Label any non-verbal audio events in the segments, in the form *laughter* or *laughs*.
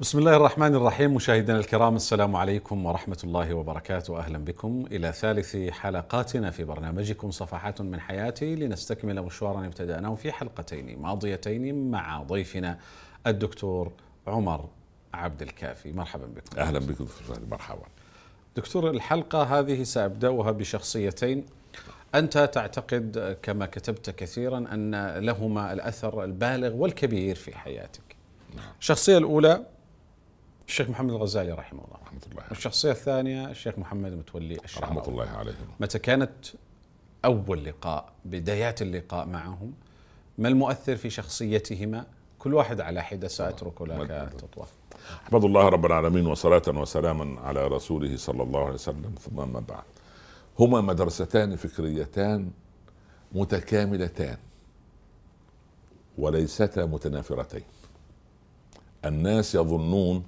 بسم الله الرحمن الرحيم مشاهدينا الكرام السلام عليكم ورحمة الله وبركاته. أهلا بكم إلى ثالث حلقاتنا في برنامجكم صفحات من حياتي لنستكمل مشوارا ابتدأناه في حلقتين ماضيتين مع ضيفنا الدكتور عمر عبد الكافي. مرحبا بكم. أهلا بكم دكتور مرحبا. دكتور الحلقة هذه سأبدأها بشخصيتين. أنت تعتقد كما كتبت كثيرا أن لهما الأثر البالغ والكبير في حياتك. الشخصية الأولى الشيخ محمد الغزالي رحمه الله. رحمة الله الشخصية الثانية الشيخ محمد متولي الشعراوي. رحمة الله عليهم. متى كانت أول لقاء بدايات اللقاء معهم ما المؤثر في شخصيتهما؟ كل واحد على حدة سأترك لك تطوى. احمد الله رب العالمين وصلاة وسلاما على رسوله صلى الله عليه وسلم. ثم اما بعد. هما مدرستان فكريتان متكاملتان وليستا متنافرتين. الناس يظنون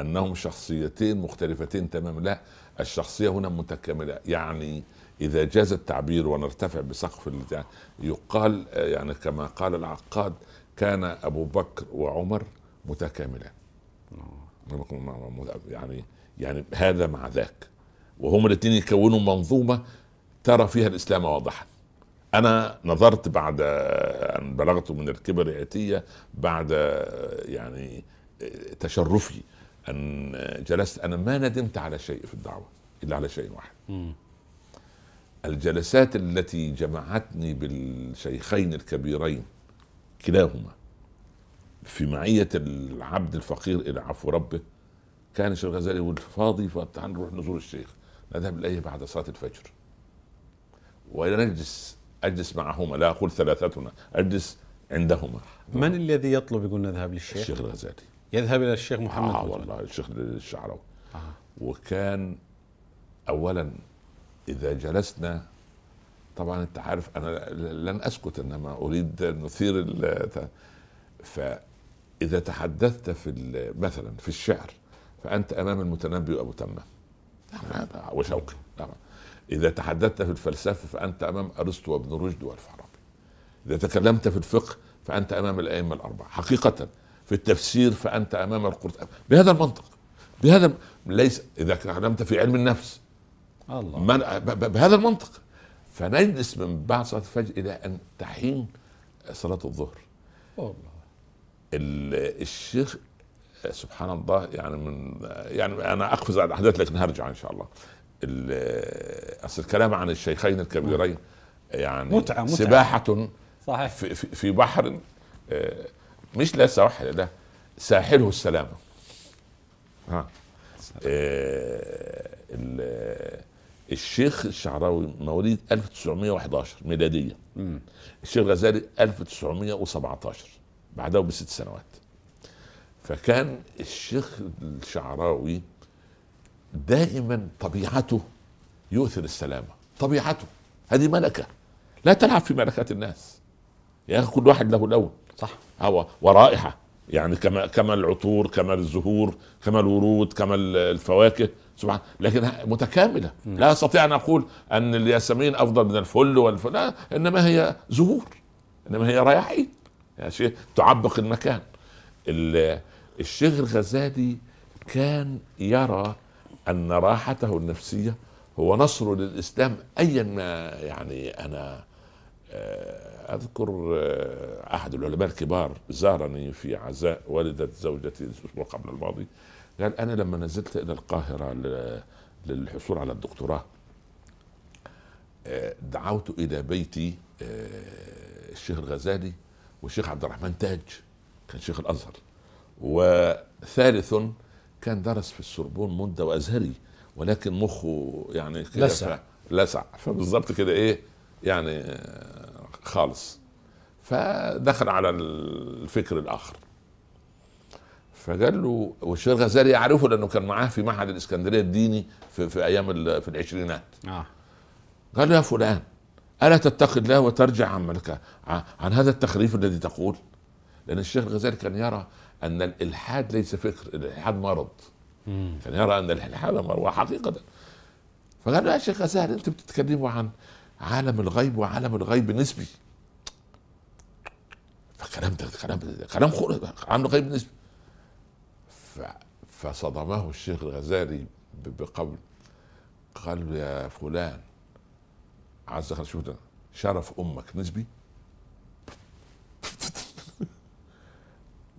أنهم شخصيتين مختلفتين تماما. لا الشخصية هنا متكاملة. يعني إذا جاز التعبير ونرتفع بسقف يقال يعني كما قال العقاد كان أبو بكر وعمر متكاملان يعني يعني هذا مع ذاك. وهم الاثنين يكونوا منظومة ترى فيها الإسلام واضحا. أنا نظرت بعد أن بلغت من الكبر اتيه بعد يعني تشرفي أن جلست أنا ما ندمت على شيء في الدعوة إلا على شيء واحد. الجلسات التي جمعتني بالشيخين الكبيرين كلاهما في معية العبد الفقير إلى عفو ربه كان الشيخ الغزالي يقول فاضي فتعال نروح نزور الشيخ نذهب إليه بعد صلاة الفجر. ونجلس أجلس معهما لا أقول ثلاثتنا أجلس عندهما. من الذي يطلب يقول نذهب للشيخ؟ الشيخ الغزالي. يذهب إلى الشيخ محمد آه متولي. والله الشيخ الشعراوي. آه. وكان اولا إذا جلسنا طبعا أنت عارف أنا لن أسكت إنما أريد ال- فإذا تحدثت في مثلا في الشعر فأنت أمام المتنبي وابو تمام. هذا وشوقي. طبعا إذا تحدثت في الفلسفة فأنت أمام أرسطو وابن رشد والفارابي. إذا تكلمت في الفقه فأنت أمام الأئمة الأربعة. حقيقه في التفسير فأنت أمام القرطبي. بهذا المنطق. بهذا ليس إذا تكلمت في علم النفس. الله. من بهذا المنطق. فنجلس من بعد صلاة الفجر إلى أن تحين صلاة الظهر. والله. ال- الشيخ سبحان الله يعني من يعني أنا أقفز على الاحداث لكن هرجع إن شاء الله. ال- أصل الكلام عن الشيخين الكبيرين يعني متعة- متعة. سباحة صحيح. في, في, في بحر آه، مش لا سواحل لا ساحله السلامة ها. آه، ال- الشيخ الشعراوي مواليد 1911 ميلادية. مم. الشيخ الغزالي 1917 بعده بست سنوات. فكان الشيخ الشعراوي دائما طبيعته يؤثر السلامة طبيعته هذه ملكة. لا تلعب في ملكات الناس. يا أخي كل واحد له لون. صح. هو ورائحة. يعني كما كما العطور كما الزهور كما الورود كما الفواكه. سبحان لكن متكاملة. لا أستطيع أن أقول أن الياسمين أفضل من الفل والفل. لا إنما هي زهور. إنما هي رياحين يعني شيء تعبق المكان. ال- الشيخ الغزالي كان يرى أن راحته النفسية هو نصر للإسلام أيا ما يعني أنا آه، أذكر آه، أحد العلماء الكبار زارني في عزاء والدة زوجتي الأسبوع قبل الماضي. قال أنا لما نزلت إلى القاهرة للحصول على الدكتوراه آه، دعوت إلى بيتي آه، الشيخ الغزالي والشيخ عبد الرحمن تاج كان شيخ الأزهر. وثالث كان درس في السوربون مده وأزهري ولكن مخه يعني كده لسع. لسع. فبالظبط كده إيه يعني خالص. فدخل على الفكر الآخر. فقال له والشيخ الغزالي يعرفه لأنه كان معاه في معهد الإسكندرية الديني في, في أيام في العشرينات. آه. قال له يا فلان ألا تتقي الله وترجع عن ملك ع- عن هذا التخريف الذي تقول؟ لأن الشيخ الغزالي كان يرى أن الإلحاد ليس فكر الإلحاد مرض. مم. كان يرى أن الإلحاد مرض وحقيقة. فقال له يا شيخ غزالي أنتم بتتكلموا عن عالم الغيب وعالم الغيب نسبي. فكلام ده كلام كلام خرق عالم الغيب نسبي. فصدمه الشيخ الغزالي بقول قال له يا فلان عز وجل شو شرف أمك نسبي؟ *laughs*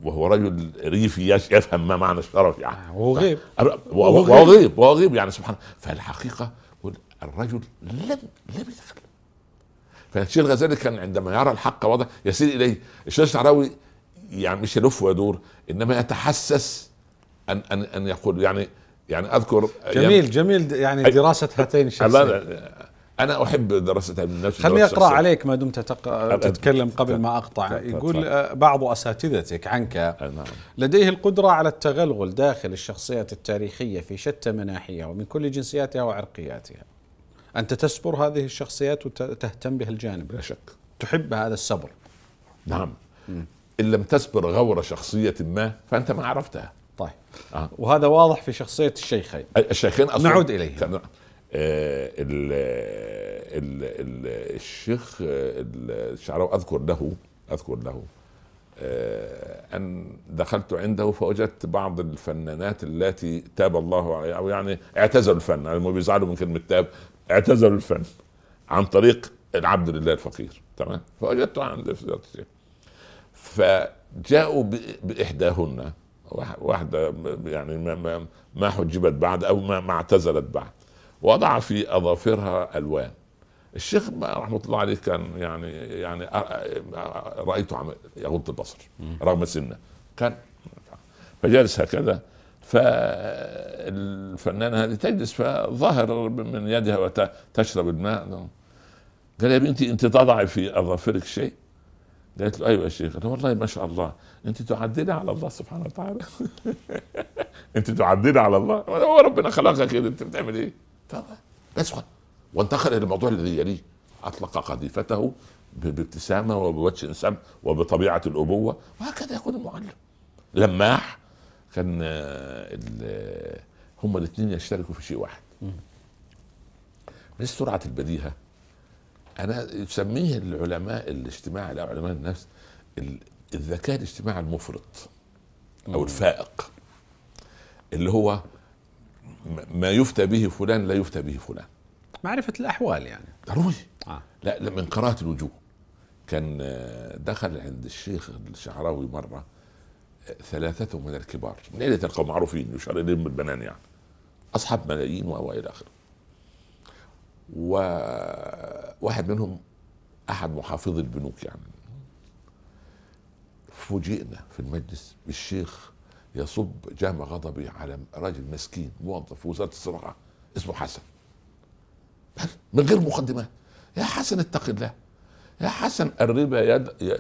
وهو رجل ريفي يفهم ما معنى الشرف يعني. وهو غيب. وهو غيب. وهو غيب يعني سبحان فالحقيقة الرجل لم لم يتكلم فالشيخ الغزالي كان عندما يرى الحق واضح يسير إليه. الشيخ الشعراوي يعني مش يلف ويدور إنما يتحسس ان ان أن يقول يعني يعني أذكر جميل جميل يعني دراسة هاتين الشخصيتين أنا أحب دراسة النفس خليني أقرأ عليك ما دمت تق... تتكلم قبل ما أقطع. يقول آه، بعض أساتذتك عنك. نعم. لديه القدرة على التغلغل داخل الشخصيات التاريخية في شتى مناحيها ومن كل جنسياتها وعرقياتها. أنت تسبر هذه الشخصيات وتهتم بهالجانب لا شك. تحب هذا السبر نعم. م. إن لم تسبر غور شخصية ما فأنت ما عرفتها. طيب. آه. وهذا واضح في شخصية الشيخين. الشيخين أصلا نعود اليه آه ال ال ال الشيخ الشعراوي أذكر له أذكر له آه أن دخلت عنده فوجدت بعض الفنانات التي تاب الله عليها أو يعني اعتزلوا الفن يعني بيزعلوا من كلمه تاب اعتزلوا الفن عن طريق العبد لله الفقير تمام؟ فوجدته عند فجاءوا بإحداهن واحدة يعني ما ما حجبت بعد أو ما, ما اعتزلت بعد. وضع في أظافرها ألوان. الشيخ رحمة الله عليه كان يعني يعني رايته يغض البصر رغم سنه. كان فجلس هكذا فالفنانة هذه تجلس فظهر من يدها وتشرب الماء. قال يا بنتي أنت تضعي في أظافرك شيء؟ قالت له أيوه يا شيخ. قال والله ما شاء الله. أنت تعدلي على الله سبحانه وتعالى. *laughs* أنت تعدلي على الله. هو ربنا خلقك. كده أنت بتعمل إيه؟ بس وانتقل إلى الموضوع الذي يليه أطلق قذيفته بابتسامة وبوجه انسان وبطبيعة الأبوة. وهكذا يكون المعلم. لماح كان آه، هم الاثنين يشتركوا في شيء واحد. بس سرعة البديهة. أنا يسميه العلماء الاجتماع لا علماء النفس الذكاء الاجتماعي المفرط أو الفائق اللي هو ما يفتى به فلان لا يفتى به فلان. معرفة الأحوال يعني. ضروري. آه. لا من قراءة الوجوه. كان آه، دخل عند الشيخ الشعراوي مرة آه، ثلاثة من الكبار. من عيلة القوم معروفين إليهم بالبنان يعني؟ أصحاب ملايين وإلى آخره. وواحد منهم أحد محافظي البنوك يعني. فوجئنا في المجلس بالشيخ يصب جام غضبي على رجل مسكين موظف في وزارة الزراعه اسمه حسن. من غير مقدمات يا حسن اتق الله. يا حسن الربا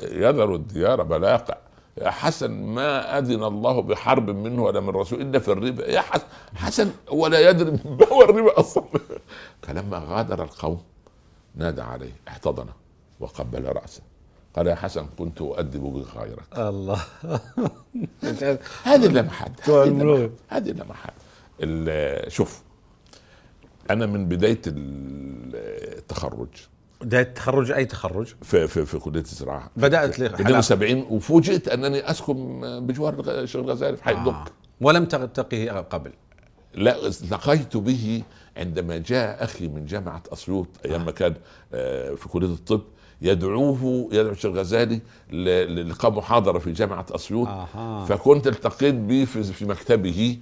يذر الديار بلاقع. حسن ما أذن الله بحرب منه ولا من رسول إلا في الربا. يا حسن حسن ولا يدري *laughs* ما هو الربا أصلا. فلما غادر القوم نادى عليه احتضنه وقبل رأسه. قال يا حسن كنت أؤدب بك غيرك الله. *laughs* هذه اللمحات *laughs* هذه اللمحات شوف أنا من بداية التخرج بداية التخرج أي تخرج؟ في في في كلية الزراعة بدأت لي 72 وفوجئت أنني أسكن بجوار الشيخ الغزالي في حي آه. ولم تلتقيه قبل؟ لا التقيت به عندما جاء أخي من جامعة أسيوط أيام ما كان آه، في كلية الطب يدعوه يدعو الشيخ الغزالي للقاء محاضرة في جامعة أسيوط. آه. فكنت التقيت به في مكتبه.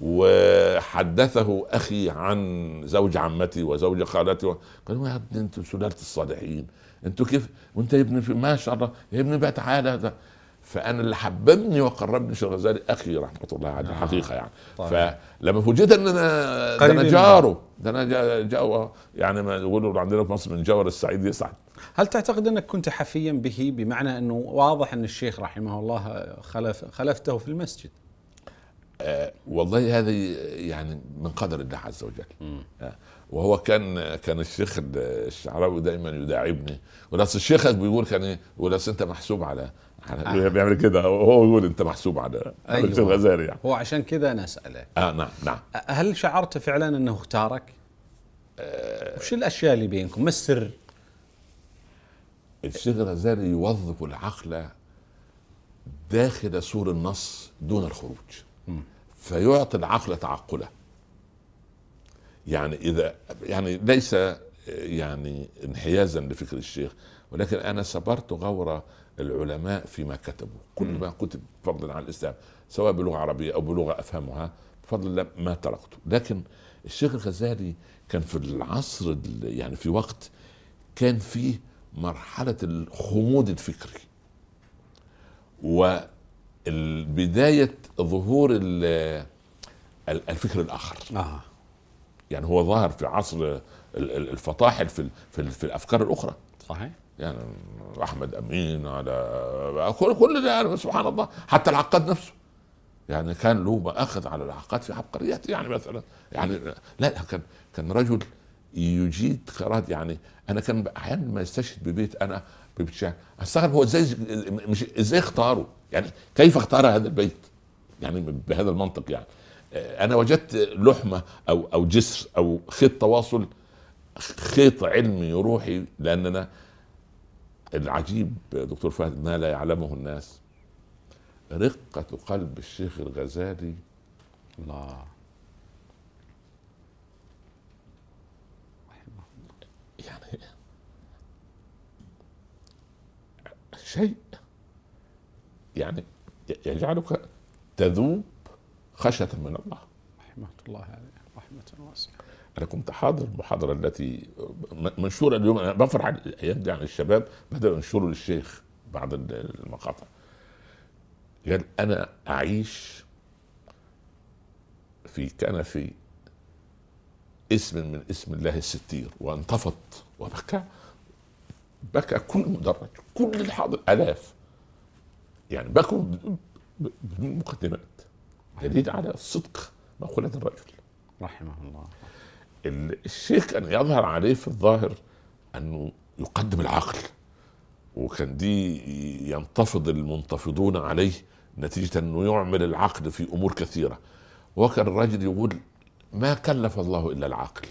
وحدثه أخي عن زوج عمتي وزوج خالتي قالوا يا ابني أنتم سلاله الصالحين أنتوا كيف وأنت يا ابني ما شاء الله يا ابني بقى تعالى ده فأنا اللي حببني وقربني الشيخ الغزالي أخي رحمة الله عليه آه. الحقيقة يعني طيب. فلما فوجئت أن أنا ده أنا جاره ده أنا جا يعني ما يقولوا عندنا في مصر من جور السعيد يسعد هل تعتقد أنك كنت حفيا به بمعنى أنه واضح أن الشيخ رحمه الله خلف خلفته في المسجد؟ آه والله هذا يعني من قدر الله عز وجل آه وهو كان كان الشيخ الشعراوي دائما يداعبني ولكن الشيخك بيقول كان إيه أنت محسوب على آه. بيعمل كده هو يقول أنت محسوب على أيوة. الشيخ الغزالي يعني هو عشان كذا أنا أسألك آه نعم نعم هل شعرت فعلا أنه اختارك؟ آه وش الأشياء اللي بينكم؟ ما السر؟ الشيخ الغزالي يوظف العقل داخل سور النص دون الخروج فيعطي العقل تعقله يعني إذا يعني ليس يعني انحيازا لفكر الشيخ ولكن أنا صبرت غور العلماء فيما كتبوا. كل ما كتب فضلا عن الإسلام سواء بلغة عربية أو بلغة أفهمها بفضل الله ما تركته. لكن الشيخ الغزالي كان في العصر يعني في وقت كان فيه مرحلة الخمود الفكري. وبدايه ظهور الفكر الآخر. آه. يعني هو ظهر في عصر الفطاحل في في, في الأفكار الأخرى. صحيح. يعني أحمد أمين على كل كل ده يعني سبحان الله حتى العقاد نفسه. يعني كان له مآخذ على العقاد في عبقريات يعني مثلا يعني لا كان كان رجل يجيد قراءات يعني أنا كان أحيانا ما يستشهد ببيت أنا استغرب هو إزاي مش إزاي اختاره؟ يعني كيف اختار هذا البيت؟ يعني بهذا المنطق يعني. أنا وجدت لحمة أو أو جسر أو خيط تواصل خيط علمي روحي لأننا العجيب دكتور فهد ما لا يعلمه الناس. رقة قلب الشيخ الغزالي الله. شيء. يعني يجعلك تذوب خشية من الله. رحمة الله عليه رحمة واسعة. أنا كنت حاضر المحاضرة التي منشورة اليوم. أنا بفرح الأيام دي عن الشباب. بدأوا ينشروا للشيخ بعض المقاطع. قال أنا أعيش في كنفي اسم من اسم الله الستير وانتفض وبكى. بكى كل مدرج. كل الحاضر آلاف. يعني بكوا بدون مقدمات. دليل على صدق مقولة الرجل. رحمه الله. الشيخ كان يظهر عليه في الظاهر أنه يقدم العقل وكان دي ينتفض المنتفضون عليه نتيجة أنه يعمل العقل في أمور كثيرة. وكان الرجل يقول ما كلف الله إلا العقل.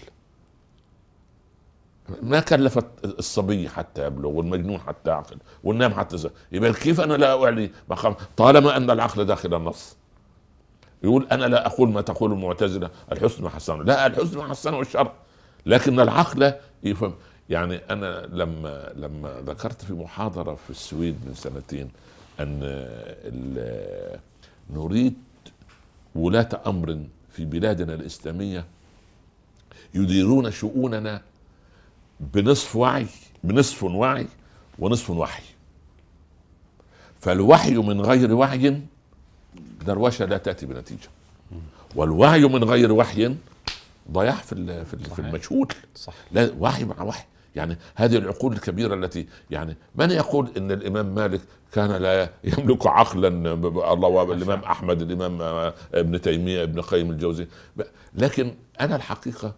ما كلفت الصبي حتى يبلغ والمجنون حتى يعقل والنام حتى زي. يبقى كيف أنا لا أعلي مقام؟ طالما أن العقل داخل النص. يقول أنا لا أقول ما تقول المعتزلة الحسن حسنه لا الحسن حسنه الشر. لكن العقل يفهم. يعني أنا لما لما ذكرت في محاضرة في السويد من سنتين أن نريد ولاة أمر في بلادنا الإسلامية يديرون شؤوننا بنصف وعي بنصف وعي ونصف وحي. فالوحي من غير وعي دروشة لا تأتي بنتيجة. والوعي من غير وحي ضياع في في المجهول. صح. لا وحي مع وحي. يعني هذه العقول الكبيرة التي يعني من يقول إن الإمام مالك كان لا يملك عقلا؟ الله الإمام أحمد الإمام ابن تيمية ابن قيم الجوزي. لكن أنا الحقيقة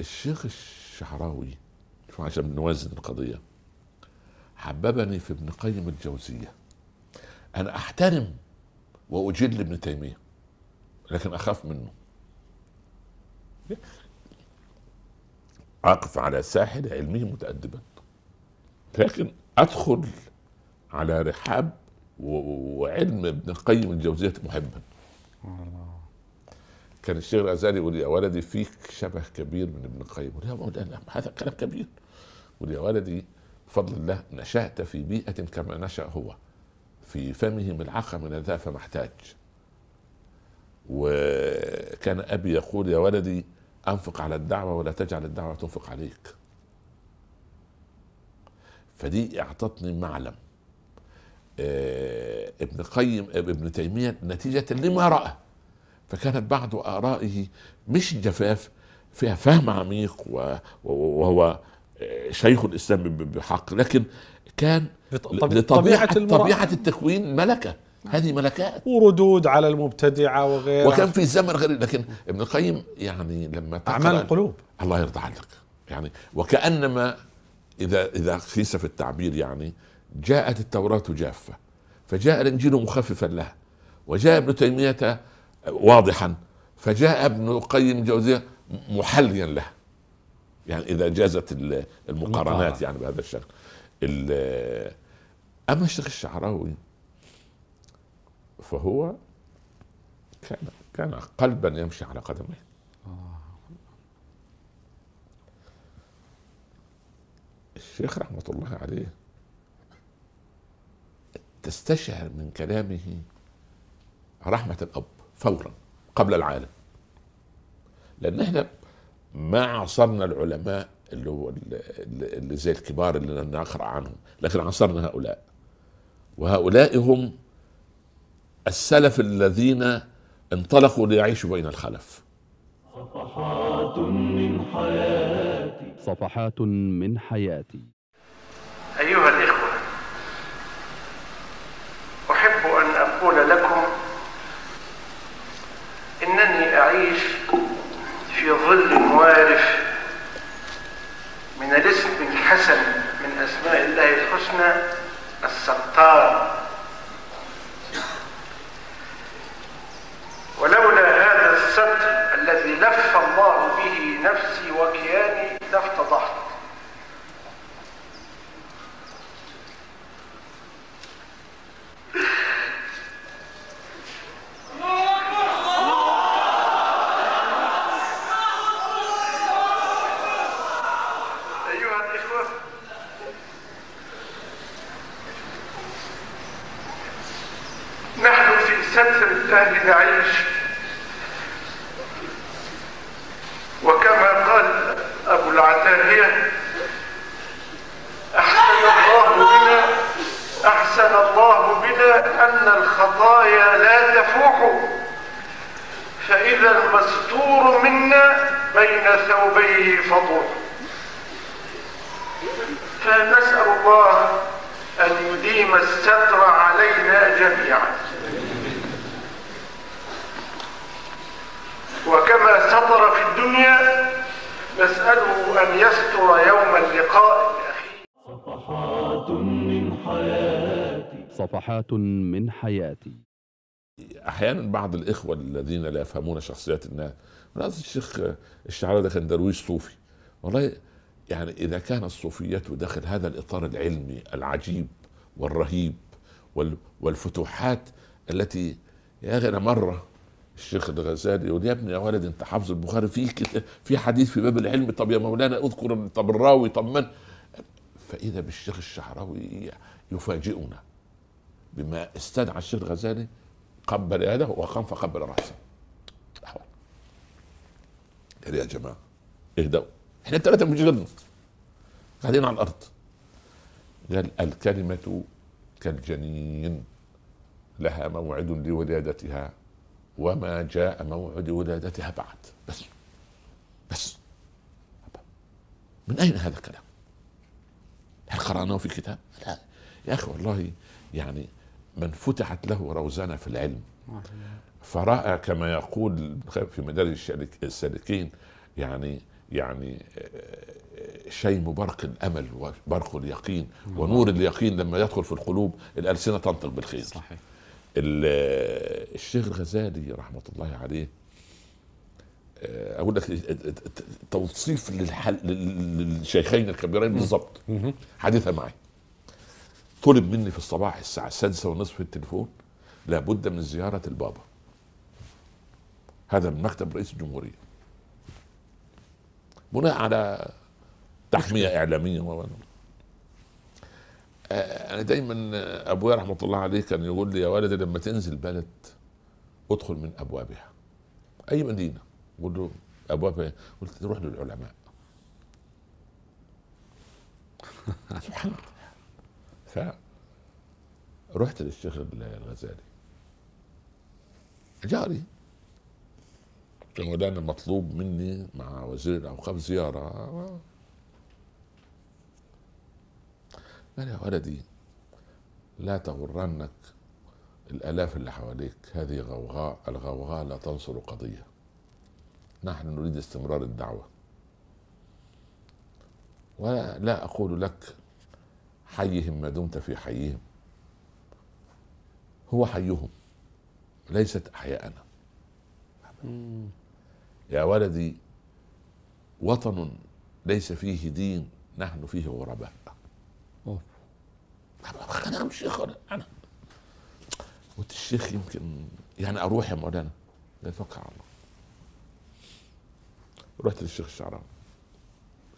الشيخ الشعراوي عشان نوازن القضية. حببني في ابن قيم الجوزية. أنا أحترم وأجل ابن تيمية لكن أخاف منه. أقف على ساحل علمه متادبا لكن أدخل على رحاب وعلم ابن القيم الجوزية محبا. كان الشيخ الغزالي يقول يا ولدي فيك شبه كبير من ابن القيم يا هذا كلام كبير. يقول يا ولدي بفضل الله نشأت في بيئة كما نشأ هو في فمه ملعقة من الذهب فما احتاج. وكان أبي يقول يا ولدي أنفق على الدعوة ولا تجعل الدعوة تنفق عليك. فدي أعطتني معلم. آه ابن قيم ابن تيمية نتيجة لما رأى. فكانت بعض آرائه مش جفاف فيها فهم عميق وهو شيخ الإسلام بحق لكن كان لطبيعة طبيعة التكوين ملكة. هذه ملكات. وردود على المبتدعة وغيرها. وكان في زمن غريب لكن ابن القيم يعني لما أعمال القلوب. الله يرضى عنك. يعني وكأنما إذا إذا قيس في التعبير يعني جاءت التوراة جافة فجاء الإنجيل مخففا لها وجاء ابن تيمية واضحا فجاء ابن القيم جوزية محليا لها. يعني إذا جازت المقارنات يعني بهذا الشكل. أما الشيخ الشعراوي فهو كان كان قلبا يمشي على قدميه. الشيخ رحمة الله عليه تستشعر من كلامه رحمة الأب فورا قبل العالم. لأن إحنا ما عاصرنا العلماء اللي هو اللي زي الكبار اللي نقرأ عنهم لكن عاصرنا هؤلاء. وهؤلاء هم السلف الذين انطلقوا ليعيشوا بين الخلف. صفحات من حياتي صفحات من حياتي. أيها الإخوة أحب أن أقول لكم إنني أعيش في ظل وارف من الاسم الحسن من أسماء الله الحسنى الستار. ولولا هذا الستر الذي لف الله به نفسي وكياني لافتضحت. radicais حياتي. أحيانا بعض الإخوة الذين لا يفهمون شخصيات الناس ناس الشيخ الشعراوي ده كان درويش صوفي. والله يعني إذا كان الصوفيه داخل هذا الإطار العلمي العجيب والرهيب وال- والفتوحات التي يا أنا مرة الشيخ الغزالي يقول يا ابني يا ولد أنت حافظ البخاري في في حديث في باب العلم طب يا مولانا اذكر طب الراوي طب من؟ فإذا بالشيخ الشعراوي يفاجئنا. بما استدعى الشيخ الغزالي قبل يده وقام فقبل راسه. قال يا جماعة اهدوا إحنا الثلاثه مش غيرنا. قاعدين على الأرض. قال الكلمة كالجنين لها موعد لولادتها وما جاء موعد ولادتها بعد. بس بس. من أين هذا الكلام؟ هل قرأناه في كتاب؟ لا. يا أخي والله يعني من فتحت له روزنه في العلم. فرأى كما يقول في مدارج الشالك- السالكين يعني يعني آه، شيم برق الأمل وبرق اليقين ونور اليقين لما يدخل في القلوب الألسنة تنطق بالخير صحيح. ال- الشيخ الغزالي رحمة الله عليه آه، أقول لك توصيف للشيخين الكبيرين بالضبط. حديثها معي. طلب مني في الصباح الساعة السادسة ونصف في التليفون لابد من زيارة البابا. هذا من مكتب رئيس الجمهورية. بناء على تحمية إعلامية و آه، أنا دايما أبويا رحمة الله عليه كان يقول لي يا ولدي لما تنزل بلد ادخل من أبوابها. أي مدينة؟ قول له أبوابها. إيه؟ قلت روح للعلماء. *laughs* سبحان الله. فرحت للشيخ الغزالي. جاري. له مولانا مطلوب مني مع وزير الأوقاف زيارة. قال يا ولدي لا تغرنك الألاف اللي حواليك. هذه غوغاء الغوغاء لا تنصر قضية. نحن نريد استمرار الدعوة. ولا أقول لك حيهم ما دمت في حيهم. هو حيهم ليست أحياءنا. يا ولدي وطن ليس فيه دين نحن فيه غرباء. أنا مش شيخ أنا. قلت الشيخ يمكن يعني أروح يا مولانا. يتوكل على الله. رحت للشيخ الشعراوي.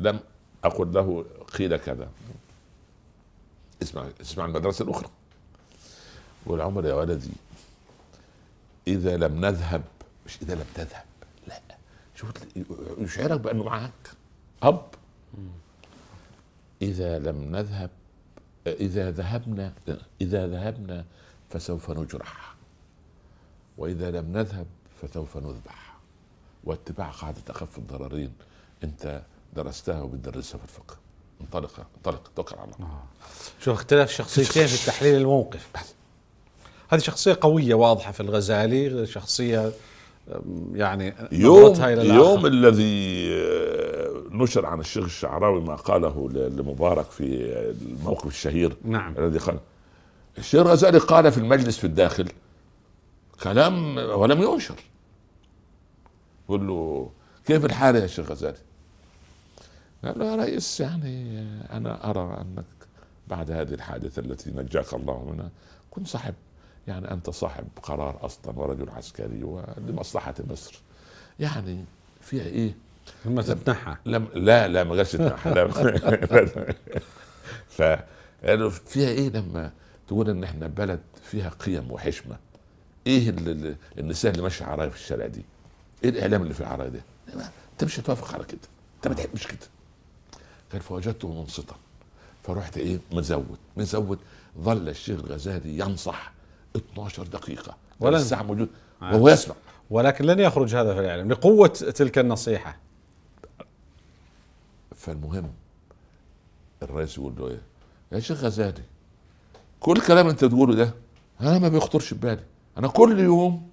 لم أقل له قيل كذا. اسمع اسمع المدرسة الأخرى. والعمر يا ولدي إذا لم نذهب مش إذا لم تذهب لا. شوف يشعرك بأنه معك اب إذا لم نذهب إذا ذهبنا إذا ذهبنا فسوف نجرح. وإذا لم نذهب فسوف نذبح. واتباع قاعدة اخف الضررين. أنت درستها وبتدرسها في الفقه. انطلق انطلق توكل على الله. شوف اختلاف شخصيتين في تحليل الموقف. هذه شخصية قوية واضحة في الغزالي شخصية يعني يوم إلى. يوم الذي آه، نشر عن الشيخ الشعراوي ما قاله لمبارك في الموقف الشهير نعم. الذي قال الشيخ الغزالي قال في المجلس في الداخل كلام ولم ينشر. يقول له كيف الحال يا شيخ غزالي؟ قال له يا رئيس يعني أنا أرى أنك بعد هذه الحادثة التي نجاك الله منها كنت صاحب يعني أنت صاحب قرار أصلا ورجل عسكري ولمصلحه مصر يعني فيها إيه؟ لما تتنحى لم لا لا ما قالش تنحى لا *laughs* ف قالوا فيها إيه لما تقول إن إحنا بلد فيها قيم وحشمة إيه اللي النساء اللي ماشية عرايا في الشارع دي؟ إيه الإعلام اللي في عرايا ده؟ انت مش هتوافق على كده أنت ما تحبش كده قال فوجدته منصتا. فرحت إيه؟ مزود. مزود ظل الشيخ الغزالي ينصح 12 دقيقة. ولا- الساعة موجود. وهو يسمع. ولكن لن يخرج هذا في الإعلام. لقوة تلك النصيحة. فالمهم الرئيس يقول له إيه؟ يا شيخ غزالي كل الكلام أنت تقوله ده أنا ما بيخطرش ببالي أنا كل يوم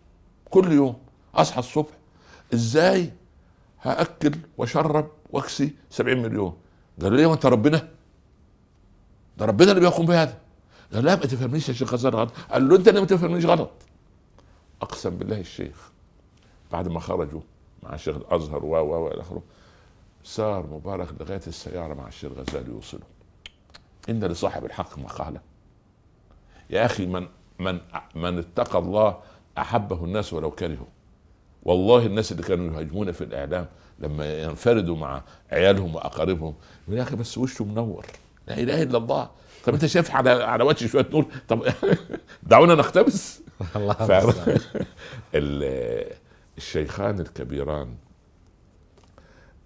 كل يوم أصحى الصبح إزاي هأكل وأشرب وأكسي 70 مليون؟ قالوا لي وأنت ربنا؟ ده ربنا اللي بيقوم بهذا. قال لا ما تفهمنيش يا شيخ غزالي غلط. قال له أنت اللي ما تفهمنيش غلط؟ أقسم بالله الشيخ بعد ما خرجوا مع الشيخ الأزهر و و إلى آخره سار مبارك لغاية السيارة مع الشيخ غزالي يوصله إن لصاحب الحق مقالة. يا أخي من من من اتقى الله أحبه الناس ولو كرهوا. والله الناس اللي كانوا يهاجمون في الإعلام لما ينفردوا مع عيالهم وأقاربهم يقول يا أخي بس وشه منور؟ لا إله إلا الله. طب أنت شايف على على وجهي شوية نور؟ طب *laughs* دعونا نقتبس. *laughs* الله *laughs* الشيخان الكبيران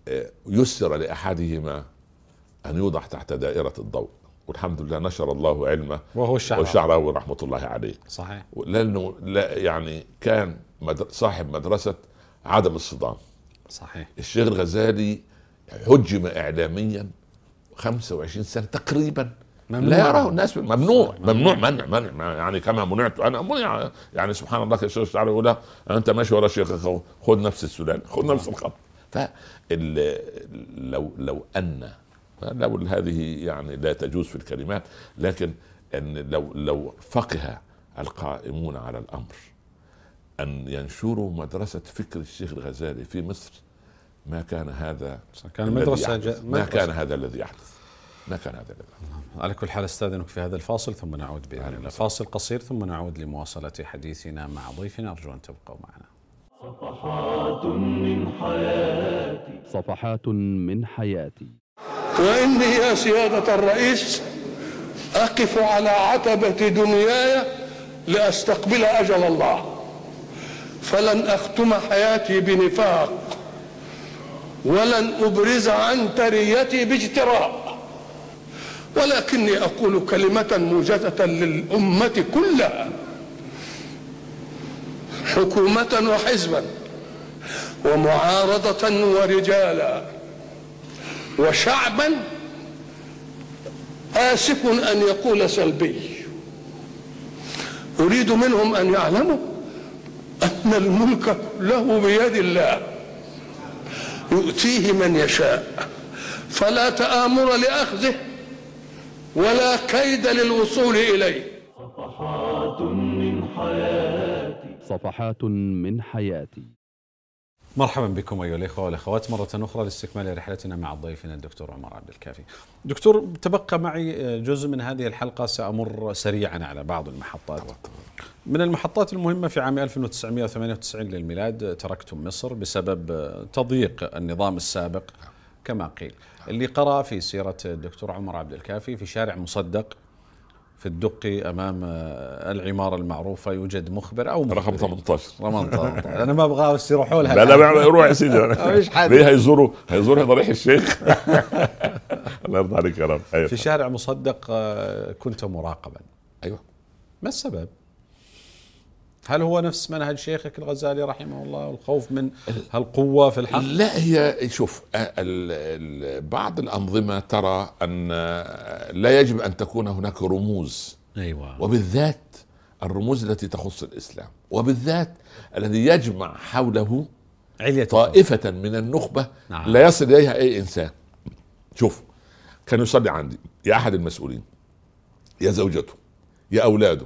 آه، يسر لأحدهما أن يوضع تحت دائرة الضوء. والحمد لله نشر الله علمه وهو الشعر. والشعراوي رحمه الله عليه. صحيح. لأنه لا يعني كان. صاحب مدرسة عدم الصدام. صحيح. الشيخ الغزالي هجم اعلاميا 25 سنة تقريبا. ممنوع. لا يراه الناس ممنوع. ممنوع. منع منع يعني كما منعت أنا. منع. يعني سبحان الله الشيخ الشعري يقول أنت ماشي ورا أخو، خذ نفس السلال خذ نفس الخط. ف لو لو أن لو هذه يعني لا تجوز في الكلمات لكن أن لو لو فقه القائمون على الأمر أن ينشروا مدرسة فكر الشيخ الغزالي في مصر. ما كان هذا كان مدرسة ما مدرسة. كان هذا الذي يحدث. ما كان هذا الذي يحدث. على كل حال أستاذنك في هذا الفاصل ثم نعود بإذن الله. فاصل قصير ثم نعود لمواصلة حديثنا مع ضيفنا. أرجو أن تبقوا معنا. صفحات من حياتي. صفحات من حياتي. وإني يا سيادة الرئيس أقف على عتبة دنياي لأستقبل أجل الله. فلن أختم حياتي بنفاق ولن أبرز عن تريتي باجتراء ولكني أقول كلمة موجزة للأمة كلها حكومة وحزبا ومعارضة ورجالا وشعبا آسف أن يقول سلبي أريد منهم أن يعلموا أن الملك كله بيد الله. يؤتيه من يشاء. فلا تآمر لأخذه ولا كيد للوصول إليه. صفحات من حياتي. صفحات من حياتي. مرحبا بكم أيها الإخوة والأخوات مرة أخرى لاستكمال رحلتنا مع ضيفنا الدكتور عمر عبد الكافي. دكتور تبقى معي جزء من هذه الحلقة سأمر سريعا على بعض المحطات. من المحطات المهمة في عام 1998 للميلاد تركتم مصر بسبب تضييق النظام السابق كما قيل. اللي قرأ في سيرة الدكتور عمر عبد الكافي في شارع مصدق في الدقي أمام آه، العمارة المعروفة يوجد مخبر أو مخبر. رقم 18 رقم 18 أنا ما أبغى بس يروحوا لها لا لا روح يا سيدي. *laughs* مفيش حد. ليه هيزوروا هيزوروا ضريح الشيخ؟ الله يرضى عليك يا رب أيوة. في شارع مصدق آه، كنت مراقبا. أيوه. ما السبب؟ هل هو نفس منهج شيخك الغزالي رحمه الله؟ الخوف من القوة في الحق؟ لا هي شوف بعض الأنظمة ترى أن لا يجب أن تكون هناك رموز. أيوه. وبالذات الرموز التي تخص الإسلام. وبالذات الذي يجمع حوله علية طائفة من النخبة نعم. لا يصل إليها أي إنسان. شوف كان يصلي عندي. يا أحد المسؤولين يا زوجته يا أولاده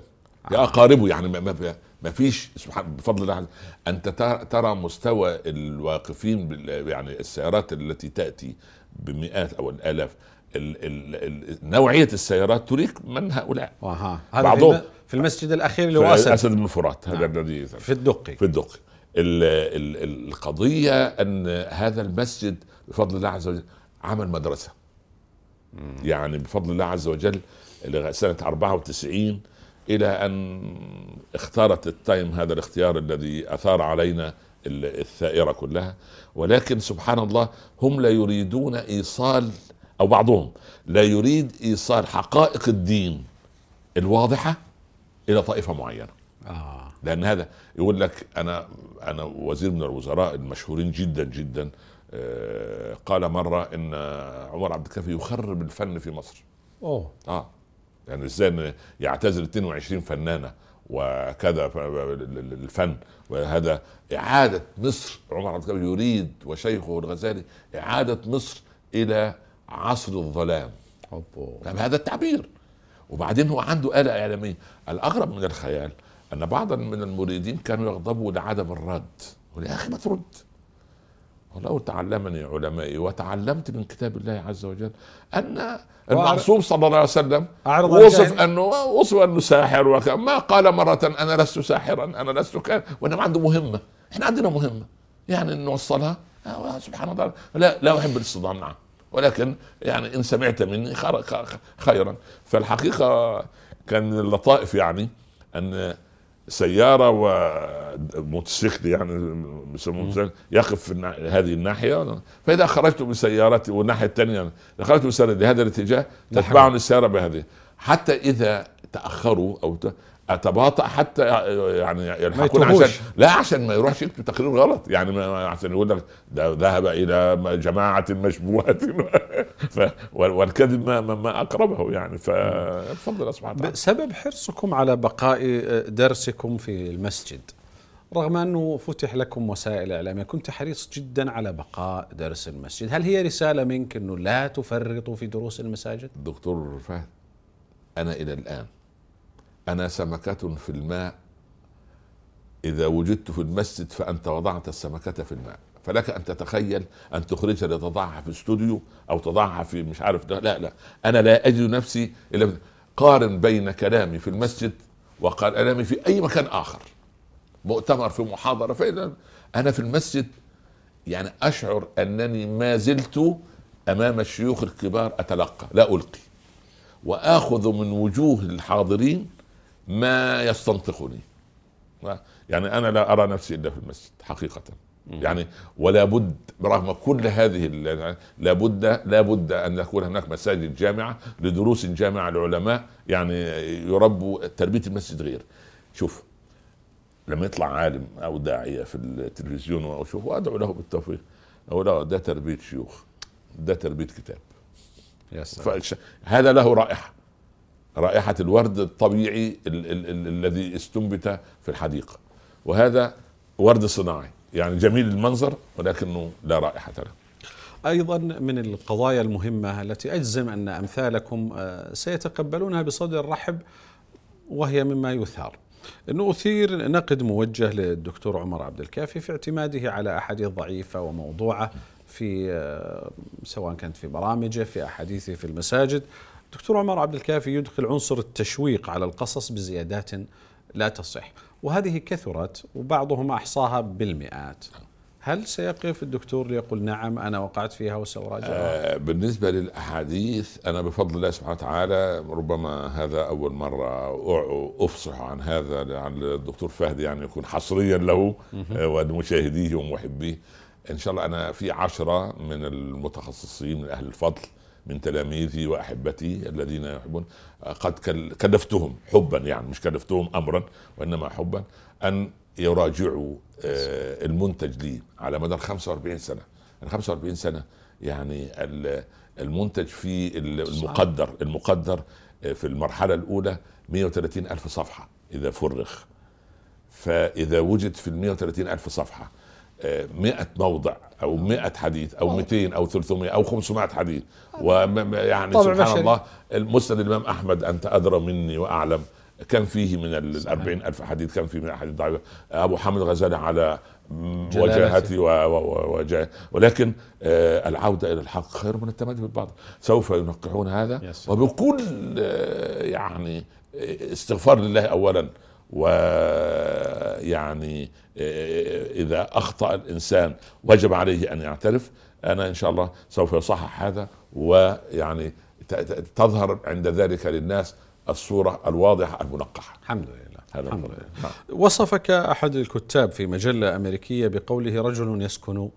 يا أقاربه يعني ما- ما ما فيش سبحان بفضل الله أنت ترى- مستوى الواقفين يعني السيارات التي تأتي بمئات أو الآلاف. ال ال ال نوعية السيارات تريك من هؤلاء. أها. هذا بعضهم- في الم- في المسجد الأخير اللي هو اسد اسد بن فرات. هذا نعم. الذي في الدقي. في الدقي. ال ال القضية أن هذا المسجد بفضل الله عز وجل عمل مدرسة. يعني بفضل الله عز وجل سنة 94 إلى أن اختارت التايم هذا الاختيار الذي أثار علينا ال- الثائرة كلها. ولكن سبحان الله هم لا يريدون إيصال أو بعضهم لا يريد إيصال حقائق الدين الواضحة إلى طائفة معينة. آه. لأن هذا يقول لك أنا أنا وزير من الوزراء المشهورين جدا جدا آه، قال مرة إن عمر عبد الكافي يخرب الفن في مصر. أوه. آه. يعني إزاي يعتزل 22 فنانة وكذا الفن وهذا إعادة مصر عمر عبد الكافي يريد وشيخه الغزالي إعادة مصر إلى عصر الظلام. أوبو. طيب هذا التعبير. وبعدين هو عنده آلة إعلامية. الأغرب من الخيال أن بعضا من المريدين كانوا يغضبوا لعدم الرد. يقول يا أخي ما ترد. ولو تعلمني علمائي وتعلمت من كتاب الله عز وجل أن المعصوم صلى الله عليه وسلم وصف. أنه وصف أنه ساحر وك... ما قال مرة أنا لست ساحرا أنا لست كان وإنما عنده مهمة. إحنا عندنا مهمة. يعني نوصلها آه، سبحان الله. لا لا أحب الاصطدام نعم. ولكن يعني إن سمعت مني خيرا فالحقيقة كان من اللطائف يعني أن سيارة وموتوسيكل يعني بيسموه يقف في النا- هذه الناحية. فإذا خرجت بسيارتي والناحية الثانية دخلت بسيارتي بهذا الاتجاه تتبعني السيارة بهذه. حتى إذا تأخروا أو ت- أتباطأ حتى يعني يلحقون. عشان لا عشان ما يروحش يكتب تقرير غلط. يعني ما عشان يقول لك ده ذهب إلى جماعة مشبوهة. *laughs* ف والكذب ما, ما, أقربه يعني. فبفضل الله سبحانه وتعالى سبب حرصكم على بقاء درسكم في المسجد رغم أنه فتح لكم وسائل إعلامية. كنت حريص جدا على بقاء درس المسجد. هل هي رسالة منك أنه لا تفرطوا في دروس المساجد؟ دكتور فهد أنا إلى الآن أنا سمكة في الماء. إذا وجدت في المسجد فأنت وضعت السمكة في الماء. فلك أن تتخيل أن تخرجها لتضعها في استوديو أو تضعها في مش عارف ده. لا لا. أنا لا أجد نفسي إلا قارن بين كلامي في المسجد وكلامي في أي مكان آخر. مؤتمر في محاضرة فإذا أنا في المسجد يعني أشعر أنني ما زلت أمام الشيوخ الكبار أتلقى لا ألقي. وآخذ من وجوه الحاضرين ما يستنطقني. يعني أنا لا أرى نفسي إلا في المسجد حقيقة. يعني ولا بد رغم كل هذه ال- لا بد لا بد أن يكون هناك مساجد جامعة لدروس جامعة العلماء يعني يربوا تربية المسجد غير. شوف لما يطلع عالم أو داعية في التلفزيون واشوف وأدعو له بالتوفيق. أقول له ده تربية شيوخ ده تربية كتاب. يا سلام. هذا له رائحة. رائحة الورد الطبيعي ال- ال- ال- الذي استنبت في الحديقة. وهذا ورد صناعي يعني جميل المنظر ولكنه لا رائحة له. أيضا من القضايا المهمة التي أجزم أن أمثالكم آه، سيتقبلونها بصدر رحب وهي مما يثار. إنه أثير نقد موجه للدكتور عمر عبد الكافي في اعتماده على احاديث ضعيفه وموضوعه في آه، سواء كانت في برامجه في أحاديثه في المساجد. دكتور عمر عبد الكافي يدخل عنصر التشويق على القصص بزيادات لا تصح وهذه كثرت وبعضهم أحصاها بالمئات. هل سيقف الدكتور ليقول نعم أنا وقعت فيها وسأراجعها؟ آه، بالنسبة للأحاديث أنا بفضل الله سبحانه وتعالى ربما هذا أول مرة أفصح عن هذا لعل الدكتور فهد يعني يكون حصريا له آه، ولمشاهديه ومحبيه. إن شاء الله أنا في عشرة من المتخصصين من أهل الفضل. من تلاميذي وأحبتي الذين يحبون آه، قد كل- كلفتهم حبا يعني مش كلفتهم أمرا وإنما حبا أن يراجعوا آه، المنتج لي على مدار 45 سنة. ال 45 سنة يعني ال- المنتج في المقدر المقدر في المرحلة الأولى 130 ألف صفحة إذا فرغ. فإذا وجد في ال 130 ألف صفحة آه، 100 موضع أو 100 حديث أو 200 أو 300 أو 500 حديث. ويعني سبحان بشري. الله المسند الإمام أحمد أنت أدرى مني وأعلم كم فيه من ال 40 ألف حديث كم فيه من الأحاديث ضعيفة أبو حامد الغزالي على. وجاهتي و- و- و- وجاه. ولكن آه، العودة إلى الحق خير من التمادي الباطل. سوف ينقحون هذا. وبكل آه، يعني آه، استغفار لله أولا. ويعني إذا أخطأ الإنسان وجب عليه أن يعترف أنا إن شاء الله سوف يصحح هذا ويعني تظهر عند ذلك للناس الصورة الواضحة المنقحة. الحمد لله. هذا الحمد. لله. نعم. وصفك أحد الكتاب في مجلة أمريكية بقوله رجل يسكن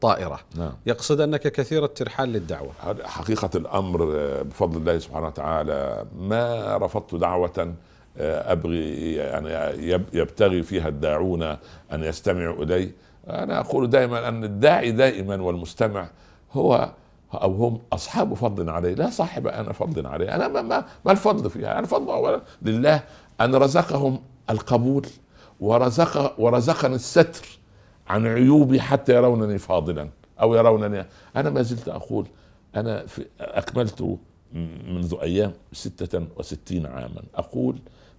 طائرة. نعم. يقصد أنك كثير الترحال للدعوة. هذا حقيقة الأمر بفضل الله سبحانه وتعالى ما رفضت دعوة آه، أبغي يعني يب- يبتغي فيها الداعون أن يستمعوا إلي أنا أقول دائما أن الداعي دائما والمستمع هو أو هم أصحاب فضل علي. لا صاحب أنا فضل علي. أنا ما, ما, ما الفضل فيها؟ الفضل أولا لله أن رزقهم القبول ورزق ورزقني الستر عن عيوبي حتى يرونني فاضلا أو يرونني. أنا ما زلت أقول أنا في أكملت منذ أيام ستة وستين عاما. أقول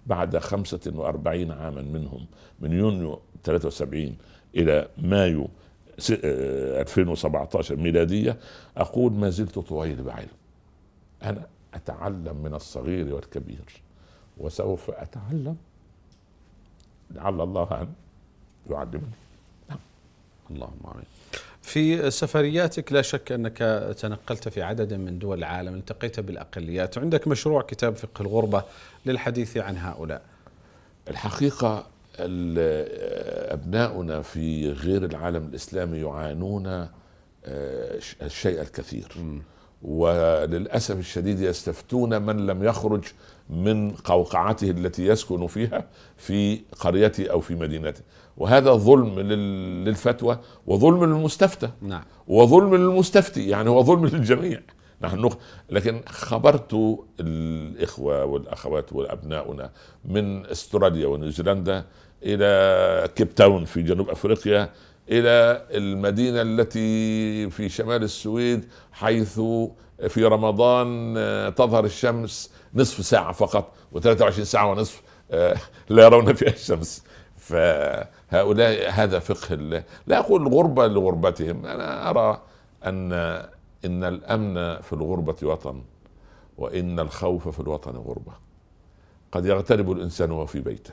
بعد خمسة وأربعين عاما منهم من يونيو 73 إلى مايو س- آه، 2017 ميلادية أقول ما زلت طويل بعلم. أنا أتعلم من الصغير والكبير وسوف أتعلم. لعل الله أن يعلمني. اللهم آمين. في سفرياتك لا شك أنك تنقلت في عدد من دول العالم، التقيت بالأقليات، وعندك مشروع كتاب فقه الغربة للحديث عن هؤلاء. الحقيقة ال- أبناؤنا في غير العالم الإسلامي يعانون آه، الشيء الكثير. وللأسف الشديد يستفتون من لم يخرج من قوقعته التي يسكن فيها في قريته أو في مدينته. وهذا ظلم لل- للفتوى وظلم للمستفتى. نعم. وظلم للمستفتي يعني هو ظلم للجميع. نحن نخ... لكن خبرت الإخوة والأخوات وأبناؤنا من استراليا ونيوزيلندا إلى كيب تاون في جنوب أفريقيا إلى المدينة التي في شمال السويد حيث في رمضان آه، تظهر الشمس نصف ساعة فقط و23 ساعة ونصف آه، لا يرون فيها الشمس. فهؤلاء هذا فقه الله لا أقول غربة لغربتهم أنا أرى أن إن الأمن في الغربة وطن وإن الخوف في الوطن غربة. قد يغترب الإنسان وهو في بيته.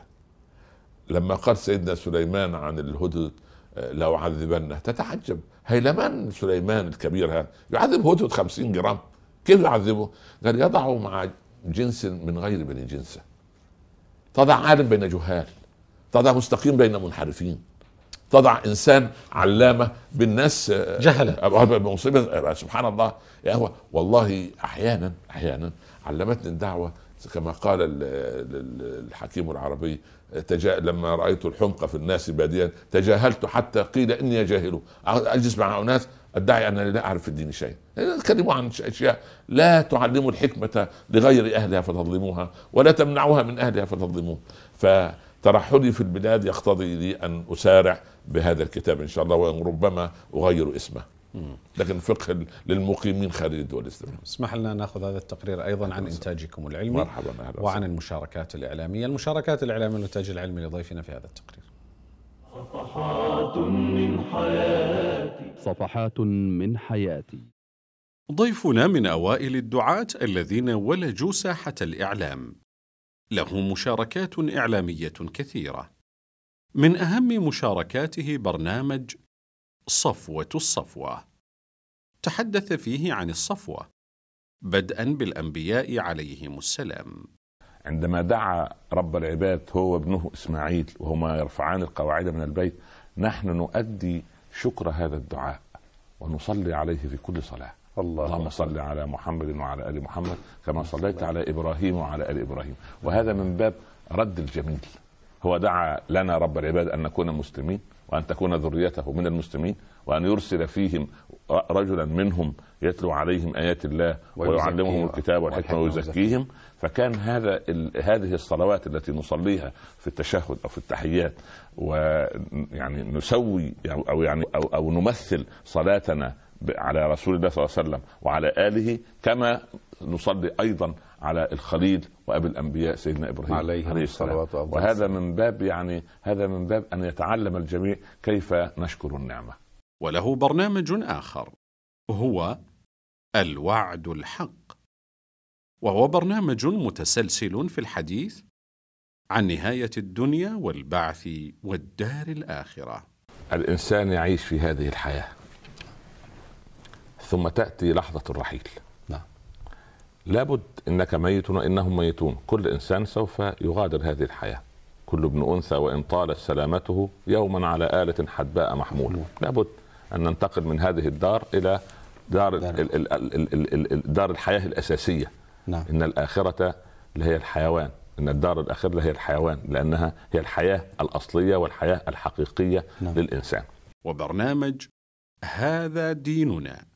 لما قال سيدنا سليمان عن الهدهد لأعذبنه تتعجب. هيلمان سليمان الكبير هذا. يعذب هدهد خمسين جرام. كيف يعذبه؟ قال يضعه مع جنس من غير بني جنسه. تضع عالم بين جهال. تضع مستقيم بين منحرفين. تضع إنسان علامة بالناس آه، جهلة. آه، مصيبة. آه، سبحان الله. يا هو والله أحيانا أحيانا علمتني الدعوة كما قال ال- ال- الحكيم العربي تجا لما رأيت الحمق في الناس باديا تجاهلت حتى قيل إني جاهل. أجلس مع أناس أدعي أنني لا أعرف في الدين شيء تكلموا عن أشياء لا تعلموا الحكمة لغير أهلها فتظلموها ولا تمنعوها من أهلها فتظلموه. فترحلي في البلاد يقتضي لي أن أسارع بهذا الكتاب إن شاء الله وربما أغير اسمه. لكن فقه للمقيمين خارج الدول الإسلامية اسمح لنا نأخذ هذا التقرير أيضا عن إنتاجكم العلمي مرحبا أهلا وعن المشاركات الإعلامية، المشاركات الإعلامية والإنتاج العلمي لضيفنا في هذا التقرير. صفحات من حياتي صفحات من حياتي ضيفنا من أوائل الدعاة الذين ولجوا ساحة الإعلام. له مشاركات إعلامية كثيرة. من أهم مشاركاته برنامج صفوة الصفوة. تحدث فيه عن الصفوة، بدءا بالأنبياء عليهم السلام. عندما دعا رب العباد هو وابنه إسماعيل وهما يرفعان القواعد من البيت نحن نؤدي شكر هذا الدعاء ونصلي عليه في كل صلاة. الله. اللهم صل على محمد وعلى آل محمد كما صليت على إبراهيم وعلى آل إبراهيم. وهذا من باب رد الجميل. هو دعا لنا رب العباد أن نكون مسلمين وأن تكون ذريته من المسلمين وأن يرسل فيهم رجلا منهم يتلو عليهم آيات الله ويعلمهم. الكتاب والحكمة ويزكيهم فكان هذا هذه الصلوات التي نصليها في التشهد أو في التحيات ويعني نسوي أو يعني أو, أو نمثل صلاتنا على رسول الله صلى الله عليه وسلم وعلى آله كما نصلي أيضا على الخليل وأبي الأنبياء سيدنا إبراهيم عليه السلام. الصلاة وأفضل وهذا. من باب يعني هذا من باب أن يتعلم الجميع كيف نشكر النعمة. وله برنامج آخر هو الوعد الحق. وهو برنامج متسلسل في الحديث عن نهاية الدنيا والبعث والدار الآخرة. الإنسان يعيش في هذه الحياة. ثم تأتي لحظة الرحيل. نعم. لابد إنك ميت وانهم ميتون. كل إنسان سوف يغادر هذه الحياة. كل ابن أنثى وإن طالت سلامته يوما على آلة حدباء محمول. لابد أن ننتقل من هذه الدار إلى دار ال- دار. ال- ال- ال- ال- ال- ال- دار الحياة الأساسية. نعم. إن الآخرة اللي هي الحيوان. إن الدار الاخره اللي هي الحيوان. لأنها هي الحياة الأصلية والحياة الحقيقية نعم. للإنسان. وبرنامج هذا ديننا.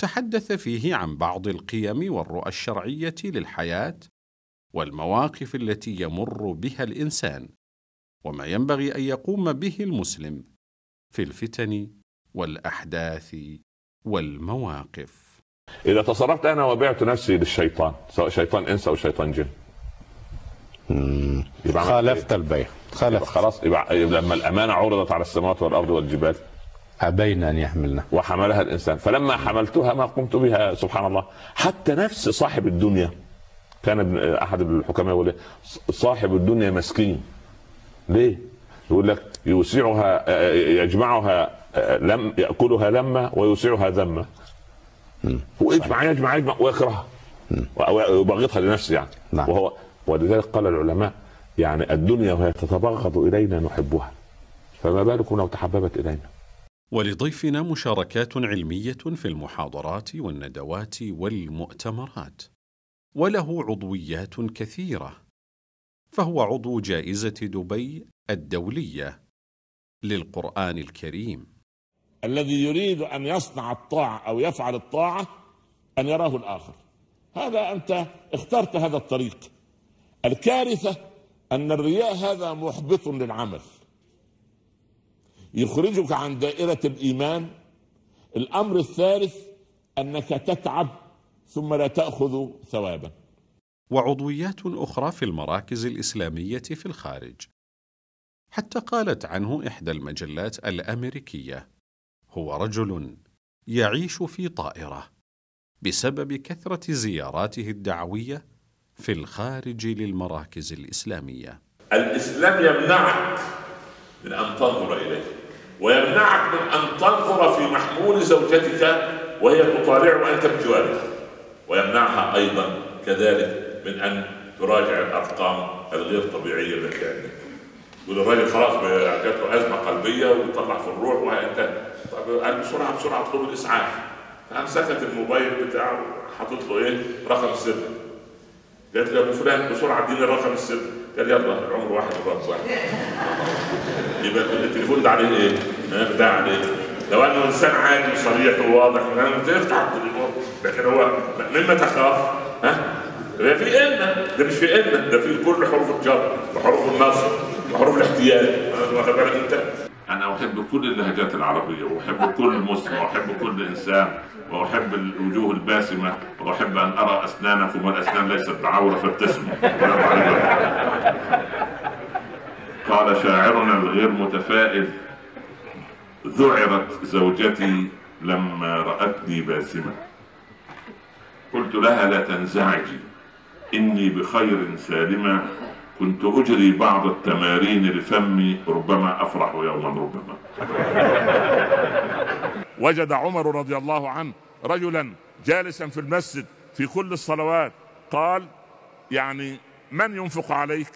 تحدث فيه عن بعض القيم والرؤى الشرعية للحياة والمواقف التي يمر بها الإنسان وما ينبغي أن يقوم به المسلم في الفتن والأحداث والمواقف. إذا تصرفت أنا وبعت نفسي للشيطان سواء شيطان إنس أو شيطان جن. خالفت إيه؟ البيع. خالفت. خلاص يبقى يبقى لما الأمانة عرضت على السماوات والأرض والجبال أبين أن يحملنا وحملها الإنسان. فلما حملتها ما قمت بها سبحان الله. حتى نفس صاحب الدنيا. كان أحد الحكماء يقول إيه؟ صاحب الدنيا مسكين. ليه؟ يقول لك يوسعها يجمعها لم يأكلها لما ويوسعها ذمه ويجمع يجمع يجمع ويكرهها ويبغضها لنفسه يعني. نعم. وهو ولذلك قال العلماء يعني الدنيا وهي تتبغض إلينا نحبها. فما بالكم لو تحببت إلينا؟ ولضيفنا مشاركات علمية في المحاضرات والندوات والمؤتمرات. وله عضويات كثيرة. فهو عضو جائزة دبي الدولية. للقرآن الكريم. الذي يريد أن يصنع الطاعة أو يفعل الطاعة أن يراه الآخر. هذا أنت اخترت هذا الطريق. الكارثة أن الرياء هذا محبط للعمل. يخرجك عن دائرة الإيمان. الأمر الثالث أنك تتعب ثم لا تأخذ ثوابا. وعضويات أخرى في المراكز الإسلامية في الخارج. حتى قالت عنه إحدى المجلات الأمريكية هو رجل يعيش في طائرة بسبب كثرة زياراته الدعوية في الخارج للمراكز الإسلامية. الإسلام يمنعك من أن تنظر إليه. ويمنعك من أن تنظر في محمول زوجتك وهي تطالع وأنت بجوارها ويمنعها أيضا كذلك من أن تراجع الأرقام الغير طبيعية التي عندك. يقول الراجل خلاص جات له أزمة قلبية وطلع في الروح وانت طب قال بسرعة بسرعة اطلب الإسعاف. فامسكت الموبايل بتاعه حاطط له إيه؟ رقم السر. قالت له يا أبو فلان بسرعة اديني الرقم السر. قال يلا العمر واحد الرب واحد. يبقى التليفون ده عليه إيه؟ بتاع عليه. لو أنه إنسان عادي وصريح وواضح تفتح التليفون لكن هو مما تخاف ها؟ ده في ان ده مش في ان ده في كل حروف الجر وحروف النصر وحروف الاحتيال. واخد بالك أنت؟ أنا أحب كل اللهجات العربية وأحب كل مسلم وأحب كل إنسان وأحب الوجوه الباسمة وأحب أن أرى أسنانكم والأسنان ليست بعورة فابتسموا قال شاعرنا الغير متفائل ذعرت زوجتي لما رأتني باسمة. قلت لها لا تنزعجي إني بخير سالمة كنت أجري بعض التمارين لفمي ربما أفرح يوما ربما. وجد عمر رضي الله عنه رجلا جالسا في المسجد في كل الصلوات قال يعني من ينفق عليك؟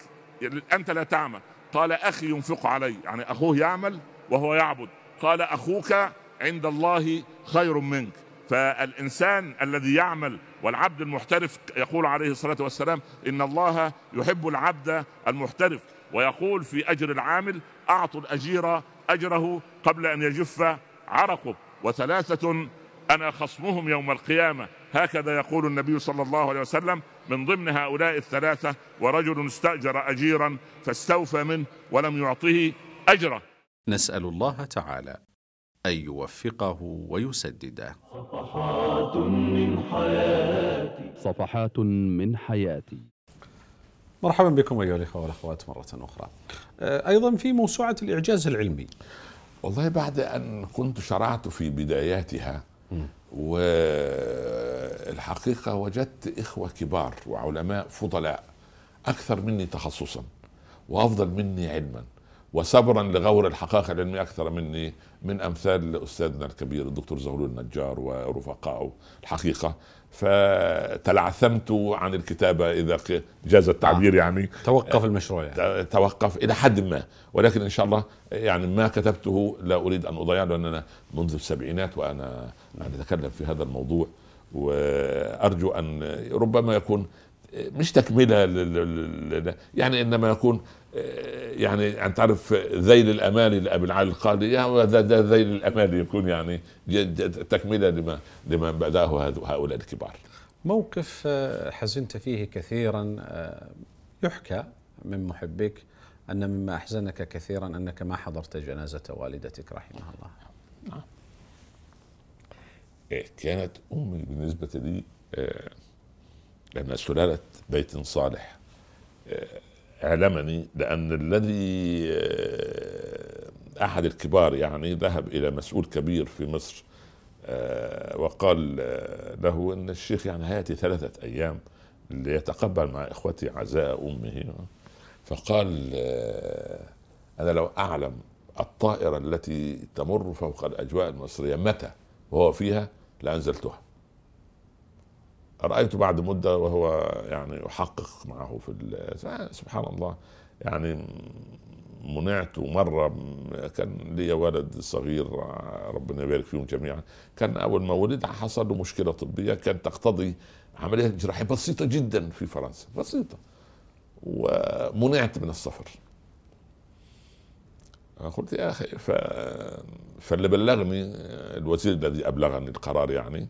أنت لا تعمل. قال أخي ينفق علي. يعني أخوه يعمل وهو يعبد. قال أخوك عند الله خير منك. فالإنسان الذي يعمل والعبد المحترف يقول عليه الصلاة والسلام إن الله يحب العبد المحترف ويقول في أجر العامل أعطوا الأجير أجره قبل أن يجف عرقه. وثلاثة أنا خصمهم يوم القيامة. هكذا يقول النبي صلى الله عليه وسلم من ضمن هؤلاء الثلاثة ورجل استأجر أجيرا فاستوفى منه ولم يعطه أجره. نسأل الله تعالى أن يوفقه ويسدده. صفحات من حياتي. صفحات من حياتي. مرحبا بكم أيها الإخوة والأخوات مرة أخرى. آه، أيضا في موسوعة الإعجاز العلمي. والله بعد أن كنت شرعت في بداياتها والحقيقة وجدت إخوة كبار وعلماء فضلاء أكثر مني تخصصا وأفضل مني علما وصبرا لغور الحقائق العلمية أكثر مني من أمثال أستاذنا الكبير الدكتور زغلول النجار ورفقائه الحقيقة فتلعثمت عن الكتابة إذا جاز التعبير يعني. توقف المشروع يعني. توقف إلى حد ما. ولكن إن شاء الله يعني ما كتبته لا أريد أن أضيع لأن أنا منذ السبعينات وأنا أتكلم في هذا الموضوع. وأرجو أن ربما يكون مش تكملة يعني إنما يكون يعني انت تعرف ذيل الامالي لأبي العالي القاضي يعني ده, ده ذيل الامالي يكون يعني تكملة لما لما بدأه هؤلاء الكبار. موقف آه، حزنت فيه كثيرا آه، يحكى من محبيك أن مما أحزنك كثيرا أنك ما حضرت جنازة والدتك رحمها الله. نعم. كانت أمي بالنسبة لي آه، لأن سلالة بيت صالح آه، أعلمني لأن الذي آه، أحد الكبار يعني ذهب إلى مسؤول كبير في مصر آه، وقال له أن الشيخ يعني هيأتي ثلاثة أيام ليتقبل مع إخوتي عزاء أمه. فقال أنا لو أعلم الطائرة التي تمر فوق الأجواء المصرية متى وهو فيها لأنزلتها. رايته بعد مدة وهو يعني يحقق معه في سبحان الله. يعني منعت مرة. كان لي ولد صغير ربنا يبارك فيهم جميعا. كان أول ما ولد حصل له مشكلة طبية كانت تقتضي عملية جراحية بسيطة جدا في فرنسا بسيطة. ومنعت من السفر. قلت يا أخي ف... فاللي بلغني الوزير الذي أبلغني القرار يعني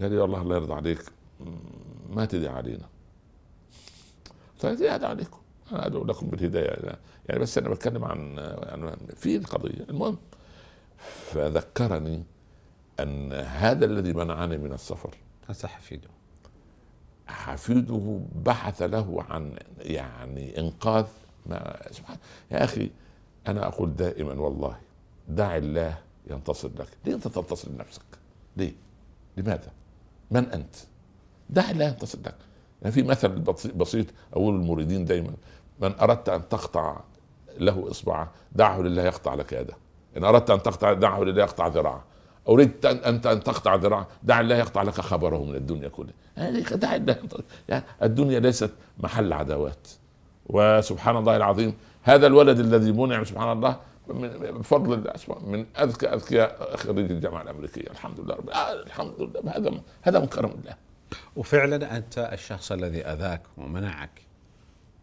قال لي والله الله يرضى عليك. ما تدعي علينا. طيب ادعو عليكم. أنا أدعو لكم بالهداية. يعني بس أنا بتكلم عن يعني في القضية. المهم فذكرني أن هذا الذي منعني من السفر. هذا حفيده حفيده بحث له عن يعني إنقاذ ما سبحان يا أخي أنا أقول دائما والله دع الله ينتصر لك. ليه أنت تنتصر لنفسك؟ ليه؟ لماذا؟ من أنت؟ دع الله لك يعني في مثل بسيط أقول للمريدين دايما من أردت أن تقطع له إصبعه دعه لله يقطع لك يده. إن أردت أن تقطع دعه لله يقطع ذراعه. أريد أنت أن تقطع ذراع دع الله يقطع لك خبره من الدنيا كلها. يعني دع الله يعني الدنيا ليست محل عداوات. وسبحان الله العظيم هذا الولد الذي منع سبحان الله بفضل الله من اذكى أذكياء خريج الجامعة الأمريكية. الحمد لله رب آه الحمد لله. هذا هذا من كرم الله. وفعلا أنت الشخص الذي أذاك ومنعك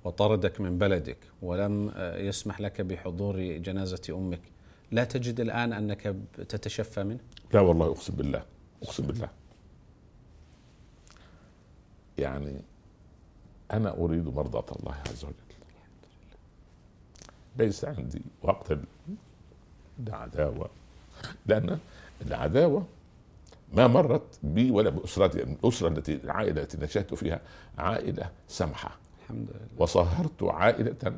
وطردك من بلدك ولم يسمح لك بحضور جنازة أمك. لا تجد الآن أنك تتشفى منه؟ لا والله أقسم بالله أقسم بالله. يعني أنا أريد مرضاه الله عز وجل. ليس عندي وقت ده عداوه لأن العداوة ما مرت بي ولا باسرتي الاسره التي العائله التي نشأت فيها عائلة سمحة. الحمد لله. وصاهرت عائلة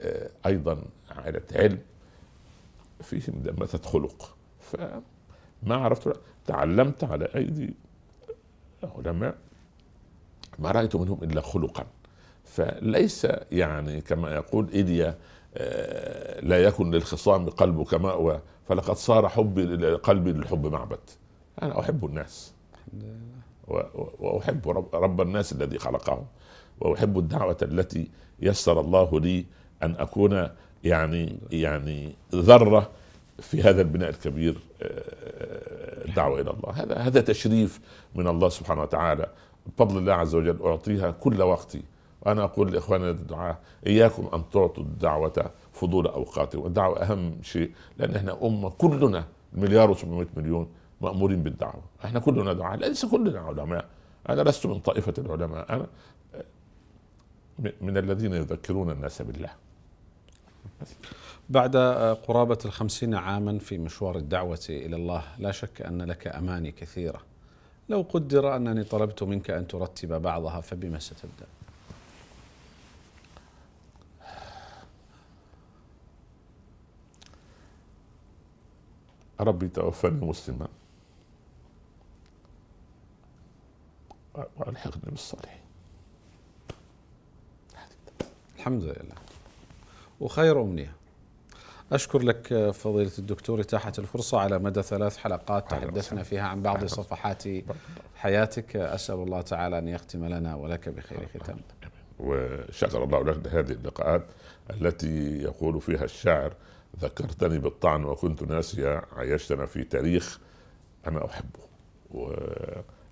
آه، أيضا عائلة علم فيهم دمثة خلق فما عرفت تعلمت على أيدي علماء ما رأيت منهم إلا خلقا. فليس يعني كما يقول إيديا آه، لا يكن للخصام قلبك مأوى فلقد صار حبي قلبي للحب معبد. أنا أحب الناس. وأحب رب, رب الناس الذي خلقهم. وأحب الدعوة التي يسر الله لي أن أكون يعني يعني ذرة في هذا البناء الكبير آه، الدعوه إلى الله. هذا هذا تشريف من الله سبحانه وتعالى. بفضل الله عز وجل أعطيها كل وقتي. وأنا أقول لإخواننا الدعاء إياكم أن تعطوا الدعوة فضول اوقاتكم والدعوة أهم شيء لأن إحنا أمة كلنا مليار و700 مليون مأمورين بالدعوة. إحنا كلنا دعاء ليس كلنا علماء. أنا لست من طائفة العلماء. أنا م- من الذين يذكرون الناس بالله. بعد قرابة الخمسين عاما في مشوار الدعوة إلى الله لا شك أن لك أماني كثيرة. لو قدر أنني طلبت منك أن ترتب بعضها فبما ستبدأ؟ ربي توفني مسلما. والحقني بالصالحين الحمد لله. وخير أمنية. أشكر لك فضيلة الدكتور إتاحة الفرصة على مدى ثلاث حلقات تحدثنا. فيها عن بعض. صفحات حياتك. أسأل الله تعالى أن يختم لنا ولك بخير ختام. وشكر الله لك هذه اللقاءات التي يقول فيها الشاعر ذكرتني بالطعن وكنت ناسيا عيشتنا في تاريخ أنا أحبه.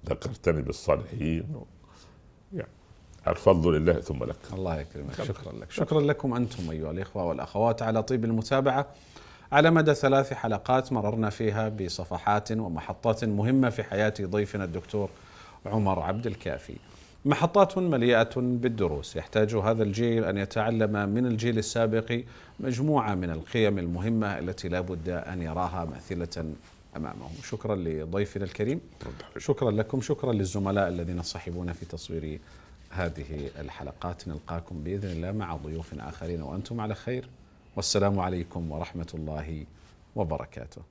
وذكرتني بالصالحين يعني الفضل لله ثم لك. الله يكرمك. شكرا. لك. شكرا لكم أنتم أيها الإخوة والأخوات على طيب المتابعة. على مدى ثلاث حلقات مررنا فيها بصفحات ومحطات مهمة في حياة ضيفنا الدكتور عمر عبد الكافي. محطات مليئة بالدروس. يحتاج هذا الجيل أن يتعلم من الجيل السابق مجموعة من القيم المهمة التي لا بد أن يراها مأثلة أمامهم. شكرا لضيفنا الكريم. شكرا لكم. شكرا للزملاء الذين يصحبون في تصوير هذه الحلقات. نلقاكم بإذن الله مع ضيوف آخرين وأنتم على خير. والسلام عليكم ورحمة الله وبركاته.